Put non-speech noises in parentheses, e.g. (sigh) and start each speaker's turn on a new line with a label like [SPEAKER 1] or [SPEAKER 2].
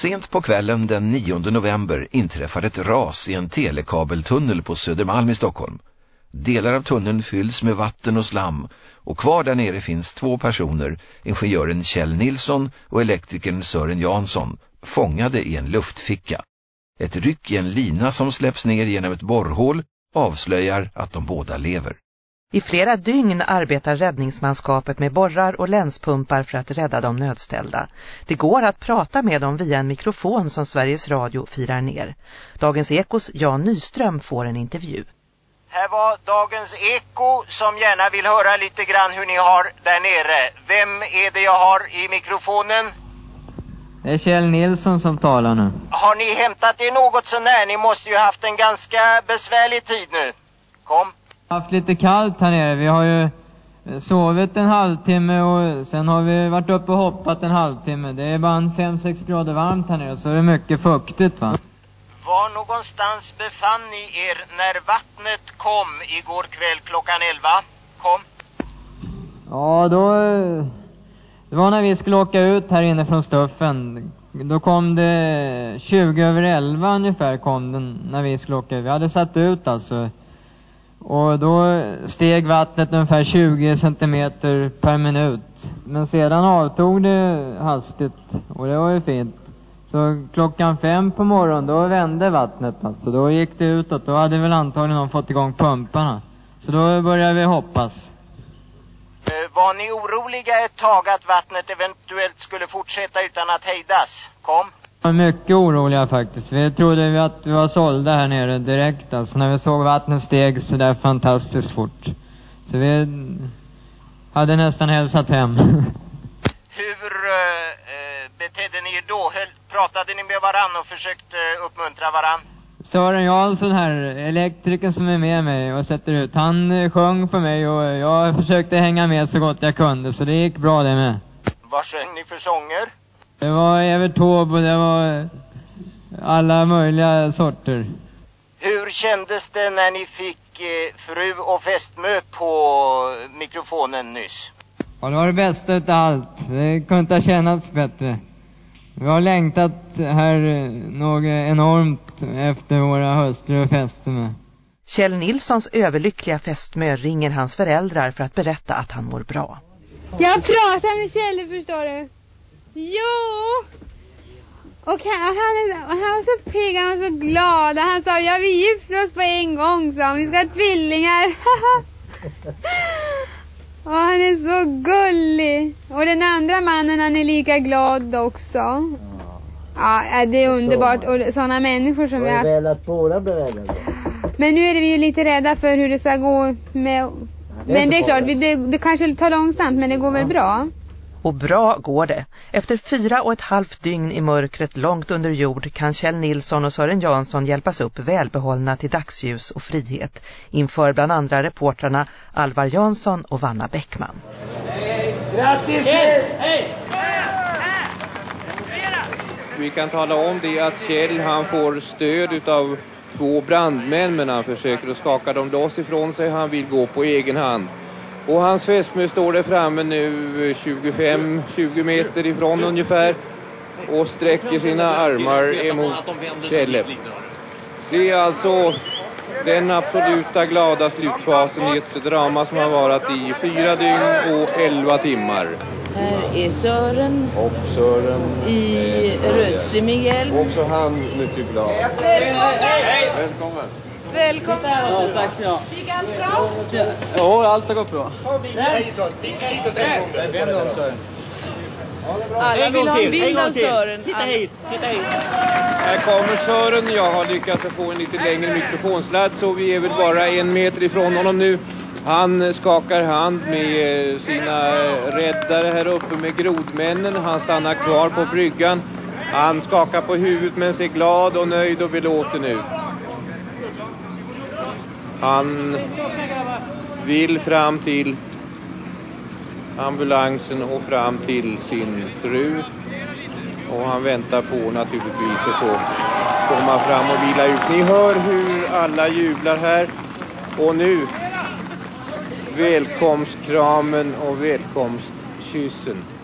[SPEAKER 1] Sent på kvällen den 9 november inträffade ett ras i en telekabeltunnel på Södermalm i Stockholm. Delar av tunneln fylls med vatten och slam och kvar där nere finns två personer, ingenjören Kjell Nilsson och elektrikern Sören Jansson, fångade i en luftficka. Ett ryck i en lina som släpps ner genom ett borrhål avslöjar att de båda lever.
[SPEAKER 2] I flera dygn arbetar räddningsmanskapet med borrar och länspumpar för att rädda de nödställda. Det går att prata med dem via en mikrofon som Sveriges Radio firar ner. Dagens Ekos Jan Nyström får en intervju.
[SPEAKER 3] Här var Dagens Eko som gärna vill höra lite grann hur ni har där nere. Vem är det jag har i mikrofonen?
[SPEAKER 4] Det är Kjell Nilsson som talar nu.
[SPEAKER 3] Har ni hämtat er något så när? Ni måste ju haft en ganska besvärlig tid nu. Kom.
[SPEAKER 4] Haft lite kallt här nere. Vi har ju eh, sovit en halvtimme och sen har vi varit uppe och hoppat en halvtimme. Det är bara en 5-6 grader varmt här nere så är det mycket fuktigt va.
[SPEAKER 3] Var någonstans befann ni er när vattnet kom igår kväll klockan 11? Kom.
[SPEAKER 4] Ja, då... eh, Det var när vi skulle åka ut här inne från Stuffen. Då kom det 20 över 11 ungefär kom den när vi skulle åka ut. Vi hade satt ut alltså. Och då steg vattnet ungefär 20 centimeter per minut. Men sedan avtog det hastigt och det var ju fint. Så klockan fem på morgonen då vände vattnet alltså. Då gick det utåt. Då hade väl antagligen någon fått igång pumparna. Så då började vi hoppas.
[SPEAKER 3] Eh, var ni oroliga ett tag att vattnet eventuellt skulle fortsätta utan att hejdas? Kom.
[SPEAKER 4] Var mycket oroliga faktiskt. Vi trodde vi att vi var sålda här nere direkt alltså. När vi såg vattnet steg så där fantastiskt fort. Så vi hade nästan hälsat hem. (laughs)
[SPEAKER 3] Hur eh, eh, betedde ni er då? Höll, pratade ni med varann och försökte uppmuntra varann?
[SPEAKER 4] Sören Jansson här, elektrikern som är med mig och sätter ut. Han eh, sjöng för mig och jag försökte hänga med så gott jag kunde. Så det gick bra det med.
[SPEAKER 3] Vad sjöng ni för sånger?
[SPEAKER 4] Det var Evert Taube och det var eh, alla möjliga sorter.
[SPEAKER 3] Hur kändes det när ni fick eh, fru och fästmö på mikrofonen nyss?
[SPEAKER 4] Ja, det var det bästa utav allt. Det kunde inte ha känts bättre. Vi har längtat här eh, något enormt efter våra hustrur och fästmö.
[SPEAKER 2] Kjell Nilssons överlyckliga fästmö ringer hans föräldrar för att berätta att han mår bra.
[SPEAKER 5] Jag pratar med Kjelle förstår du. Jo! Och han, han, han var så pigg, han var så glad. Och han sa, ja vi gifter oss på en gång, sa. Vi ska ha tvillingar. (laughs) och han är så gullig. Och den andra mannen, han är lika glad också. Ja, det är underbart. Och sådana människor som vi har haft.
[SPEAKER 6] väl att båda blir räddade.
[SPEAKER 5] Men nu är vi ju lite rädda för hur det ska gå med...
[SPEAKER 6] det
[SPEAKER 5] Men det är klart, det, det kanske tar långsamt, men det går väl bra.
[SPEAKER 2] Och bra går det. Efter fyra och ett halvt dygn i mörkret långt under jord kan Kjell Nilsson och Sören Jansson hjälpas upp välbehållna till dagsljus och frihet inför bland andra reportrarna Alvar Jansson och Vanna Bäckman.
[SPEAKER 3] Grattis!
[SPEAKER 7] Vi kan tala om det att Kjell han får stöd utav två brandmän men han försöker att skaka dem loss ifrån sig. Han vill gå på egen hand. Och hans fästmö står där framme nu 25-20 meter ifrån ungefär och sträcker sina armar emot Kjelle. Det är alltså den absoluta glada slutfasen i ett drama som har varit i fyra dygn och elva timmar.
[SPEAKER 8] Här är Sören
[SPEAKER 6] Och Sören.
[SPEAKER 8] i rödstrimmig hjälm.
[SPEAKER 6] Också han mycket glad. Välkommen.
[SPEAKER 8] Välkommen!
[SPEAKER 9] Ja, tack ska ni ha.
[SPEAKER 8] Gick allt bra?
[SPEAKER 9] Jo, allt har gått bra.
[SPEAKER 8] Alla vill ha en bild av Sören.
[SPEAKER 9] Titta hit, titta hit.
[SPEAKER 7] Här kommer Sören. Jag har lyckats få en lite längre mikrofonsladd så vi är väl bara en meter ifrån honom nu. Han skakar hand med eh, sina eh, räddare här uppe med grodmännen. Han stannar kvar på bryggan. Han skakar på huvudet men ser glad och nöjd och belåten ut. Han vill fram till ambulansen och fram till sin fru. Och han väntar på naturligtvis att få komma fram och vila ut. Ni hör hur alla jublar här. Och nu välkomstkramen och välkomstkyssen.